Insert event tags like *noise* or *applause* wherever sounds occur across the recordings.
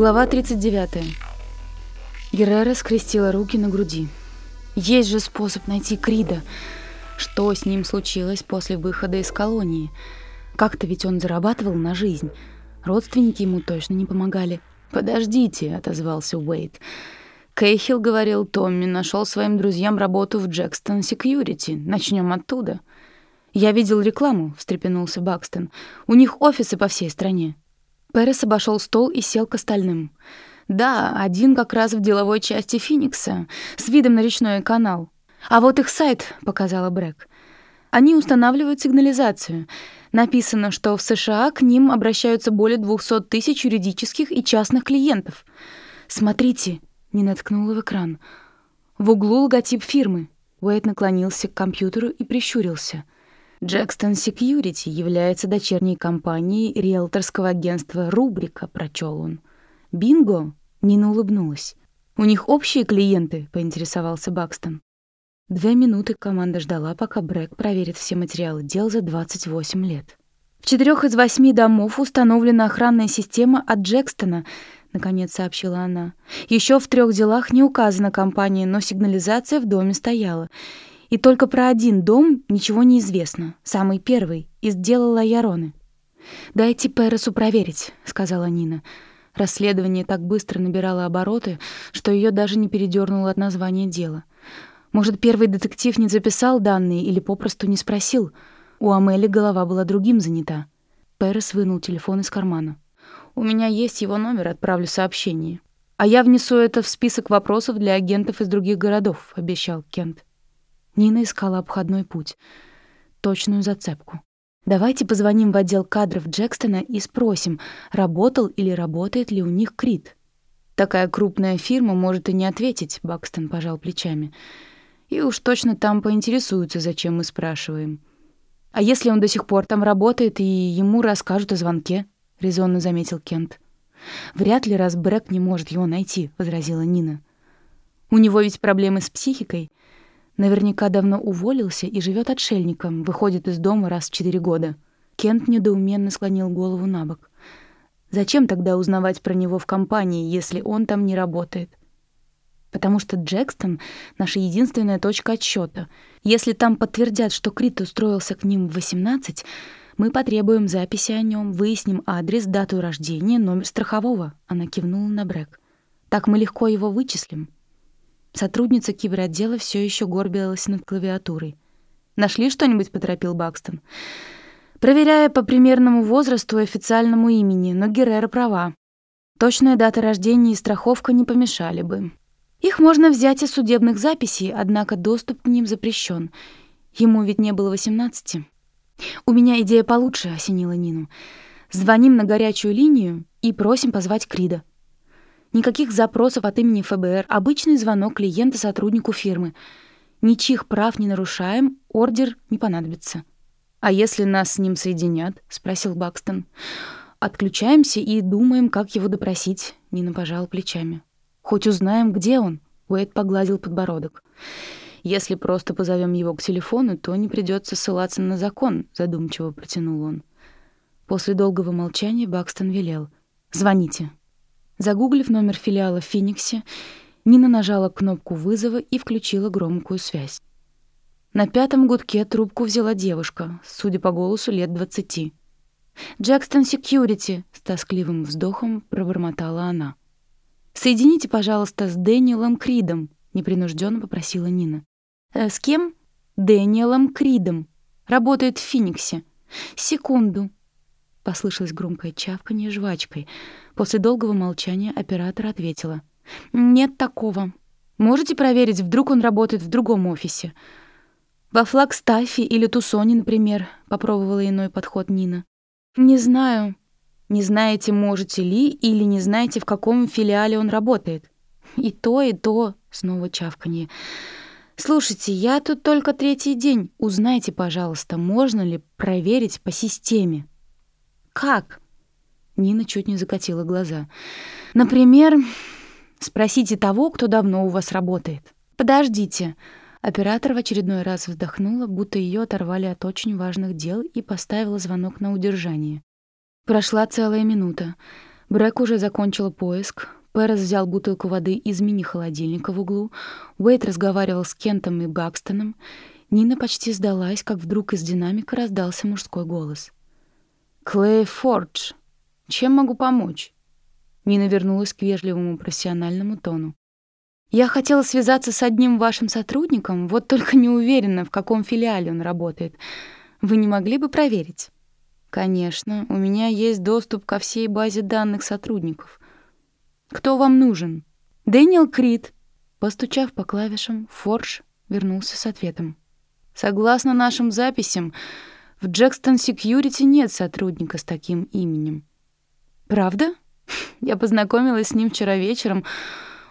Глава 39. Геррера скрестила руки на груди. Есть же способ найти Крида. Что с ним случилось после выхода из колонии? Как-то ведь он зарабатывал на жизнь. Родственники ему точно не помогали. «Подождите», — отозвался Уэйт. Кейхилл говорил, Томми нашел своим друзьям работу в Джекстон Секьюрити. Начнем оттуда. «Я видел рекламу», — встрепенулся Бакстон. «У них офисы по всей стране». Перес обошел стол и сел к остальным. Да, один как раз в деловой части Финикса, с видом на речной канал. А вот их сайт, показала Брэк. Они устанавливают сигнализацию. Написано, что в США к ним обращаются более 200 тысяч юридических и частных клиентов. Смотрите, не наткнула в экран. В углу логотип фирмы. Уэйт наклонился к компьютеру и прищурился — Джекстон Security является дочерней компанией риэлторского агентства «Рубрика», прочел он. «Бинго!» — Нина улыбнулась. «У них общие клиенты?» — поинтересовался Бакстон. Две минуты команда ждала, пока Брэк проверит все материалы дел за 28 лет. В четырех из восьми домов установлена охранная система от Джекстона, наконец сообщила она. Еще в трех делах не указана компания, но сигнализация в доме стояла. И только про один дом ничего не известно. Самый первый, из дела Лаяроны. «Дайте Пересу проверить», — сказала Нина. Расследование так быстро набирало обороты, что ее даже не передернуло от названия дела. Может, первый детектив не записал данные или попросту не спросил. У Амели голова была другим занята. Перес вынул телефон из кармана. «У меня есть его номер, отправлю сообщение. А я внесу это в список вопросов для агентов из других городов», — обещал Кент. Нина искала обходной путь, точную зацепку. Давайте позвоним в отдел кадров Джекстона и спросим, работал или работает ли у них Крит. Такая крупная фирма может и не ответить, Бакстон пожал плечами. И уж точно там поинтересуются, зачем мы спрашиваем. А если он до сих пор там работает и ему расскажут о звонке, резонно заметил Кент. Вряд ли раз Брэк не может его найти, возразила Нина. У него ведь проблемы с психикой. Наверняка давно уволился и живет отшельником, выходит из дома раз в четыре года. Кент недоуменно склонил голову на бок. Зачем тогда узнавать про него в компании, если он там не работает? Потому что Джекстон — наша единственная точка отсчета. Если там подтвердят, что Крит устроился к ним в 18, мы потребуем записи о нем, выясним адрес, дату рождения, номер страхового. Она кивнула на Брэк. Так мы легко его вычислим. Сотрудница киберотдела все еще горбилась над клавиатурой. «Нашли что-нибудь?» — поторопил Бакстон. «Проверяя по примерному возрасту и официальному имени, но Геррера права. Точная дата рождения и страховка не помешали бы. Их можно взять из судебных записей, однако доступ к ним запрещен. Ему ведь не было восемнадцати. «У меня идея получше», — осенила Нину. «Звоним на горячую линию и просим позвать Крида». Никаких запросов от имени ФБР, обычный звонок клиента сотруднику фирмы. Ничьих прав не нарушаем, ордер не понадобится. «А если нас с ним соединят?» — спросил Бакстон. «Отключаемся и думаем, как его допросить», — Нина пожала плечами. «Хоть узнаем, где он», — Уэйд погладил подбородок. «Если просто позовем его к телефону, то не придется ссылаться на закон», — задумчиво протянул он. После долгого молчания Бакстон велел. «Звоните». Загуглив номер филиала в Фениксе, Нина нажала кнопку вызова и включила громкую связь. На пятом гудке трубку взяла девушка, судя по голосу, лет двадцати. «Джекстон Секьюрити!» — с тоскливым вздохом пробормотала она. «Соедините, пожалуйста, с Дэниелом Кридом», — непринужденно попросила Нина. «Э, «С кем?» «Дэниелом Кридом. Работает в Фениксе. Секунду». Послышалось громкое чавканье жвачкой — После долгого молчания оператор ответила. «Нет такого. Можете проверить, вдруг он работает в другом офисе?» «Во Флагстафе или Тусоне, например», — попробовала иной подход Нина. «Не знаю. Не знаете, можете ли, или не знаете, в каком филиале он работает?» «И то, и то», — снова чавканье. «Слушайте, я тут только третий день. Узнайте, пожалуйста, можно ли проверить по системе?» «Как?» Нина чуть не закатила глаза. «Например, спросите того, кто давно у вас работает». «Подождите». Оператор в очередной раз вздохнула, будто ее оторвали от очень важных дел и поставила звонок на удержание. Прошла целая минута. Брэк уже закончила поиск. Перес взял бутылку воды из мини-холодильника в углу. Уэйт разговаривал с Кентом и Бакстоном. Нина почти сдалась, как вдруг из динамика раздался мужской голос. «Клей Фордж, чем могу помочь?» Нина вернулась к вежливому профессиональному тону. «Я хотела связаться с одним вашим сотрудником, вот только не уверена, в каком филиале он работает. Вы не могли бы проверить?» «Конечно, у меня есть доступ ко всей базе данных сотрудников. Кто вам нужен?» «Дэниел Крид». Постучав по клавишам, Фордж вернулся с ответом. «Согласно нашим записям, в Джекстон Секьюрити нет сотрудника с таким именем». «Правда?» Я познакомилась с ним вчера вечером.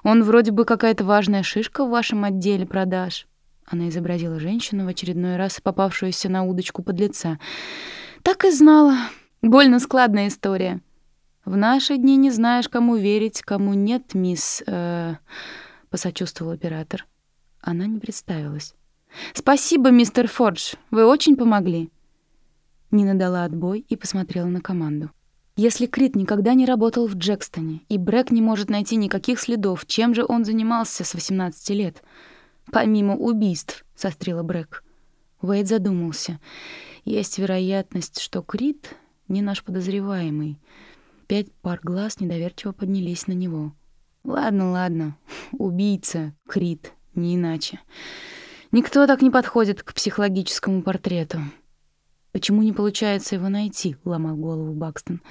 Он вроде бы какая-то важная шишка в вашем отделе продаж». Она изобразила женщину в очередной раз, попавшуюся на удочку подлеца. «Так и знала. Больно складная история. В наши дни не знаешь, кому верить, кому нет, мисс...» э, — посочувствовал оператор. Она не представилась. «Спасибо, мистер Фордж. Вы очень помогли». Нина дала отбой и посмотрела на команду. Если Крит никогда не работал в Джекстоне, и Брэк не может найти никаких следов, чем же он занимался с 18 лет? Помимо убийств, сострила Брэк. Уэйд задумался. Есть вероятность, что Крит не наш подозреваемый. Пять пар глаз недоверчиво поднялись на него. Ладно, ладно. *laughs* Убийца, Крит, не иначе. Никто так не подходит к психологическому портрету. Почему не получается его найти? ломал голову Бакстон.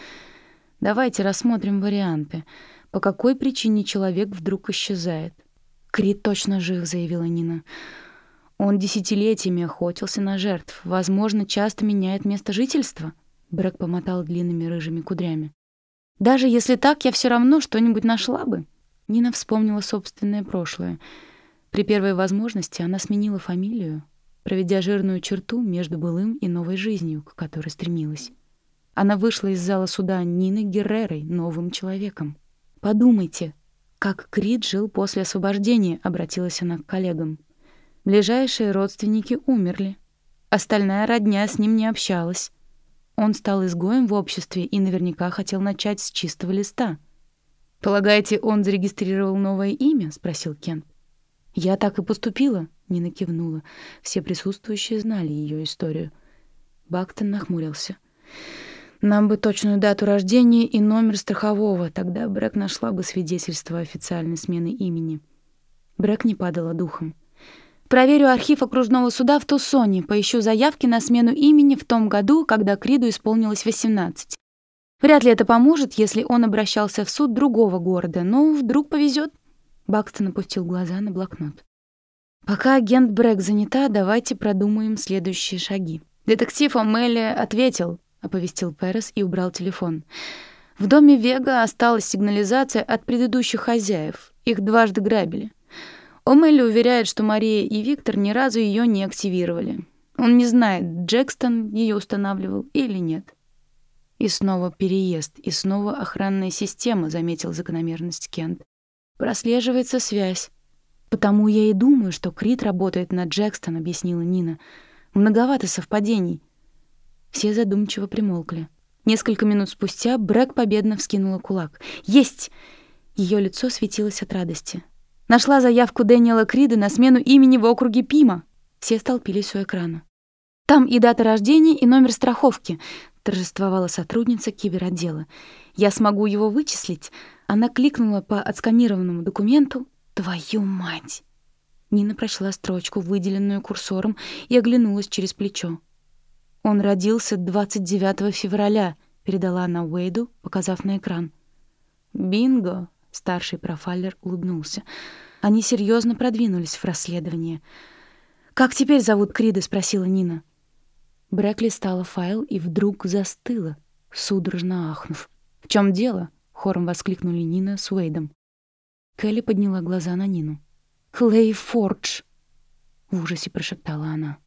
Давайте рассмотрим варианты. По какой причине человек вдруг исчезает? Крит точно жив, заявила Нина. Он десятилетиями охотился на жертв, возможно, часто меняет место жительства. Брэк помотал длинными рыжими кудрями. Даже если так, я все равно что-нибудь нашла бы. Нина вспомнила собственное прошлое. При первой возможности она сменила фамилию, проведя жирную черту между былым и новой жизнью, к которой стремилась. Она вышла из зала суда Нины Геррерой, новым человеком. «Подумайте, как Крид жил после освобождения», — обратилась она к коллегам. Ближайшие родственники умерли. Остальная родня с ним не общалась. Он стал изгоем в обществе и наверняка хотел начать с чистого листа. «Полагаете, он зарегистрировал новое имя?» — спросил Кен. «Я так и поступила», Нина кивнула. Все присутствующие знали ее историю. Бактон нахмурился. «Нам бы точную дату рождения и номер страхового, тогда Брэк нашла бы свидетельство официальной смены имени». Брэк не падала духом. «Проверю архив окружного суда в Тусоне, поищу заявки на смену имени в том году, когда Криду исполнилось 18. Вряд ли это поможет, если он обращался в суд другого города, но вдруг повезет. Бакстон опустил глаза на блокнот. Пока агент Брэк занята, давайте продумаем следующие шаги. Детектив Омелия ответил, оповестил Перес и убрал телефон. В доме Вега осталась сигнализация от предыдущих хозяев. Их дважды грабили. Омелли уверяет, что Мария и Виктор ни разу ее не активировали. Он не знает, Джекстон ее устанавливал или нет. И снова переезд, и снова охранная система, заметил закономерность Кент. Прослеживается связь. «Потому я и думаю, что Крит работает на Джекстон», — объяснила Нина. «Многовато совпадений». Все задумчиво примолкли. Несколько минут спустя Брэк победно вскинула кулак. «Есть!» Ее лицо светилось от радости. «Нашла заявку Дэниела Крида на смену имени в округе Пима!» Все столпились у экрана. «Там и дата рождения, и номер страховки», — торжествовала сотрудница киберотдела. «Я смогу его вычислить». Она кликнула по отсканированному документу, Твою мать! Нина прочла строчку, выделенную курсором, и оглянулась через плечо. Он родился 29 февраля, передала она Уэйду, показав на экран. Бинго! Старший профайлер улыбнулся. Они серьезно продвинулись в расследование. «Как теперь зовут Крида?» — спросила Нина. Брэк стала файл и вдруг застыла, судорожно ахнув. «В чем дело?» — хором воскликнули Нина с Уэйдом. Келли подняла глаза на Нину. «Клей Фордж!» — в ужасе прошептала она.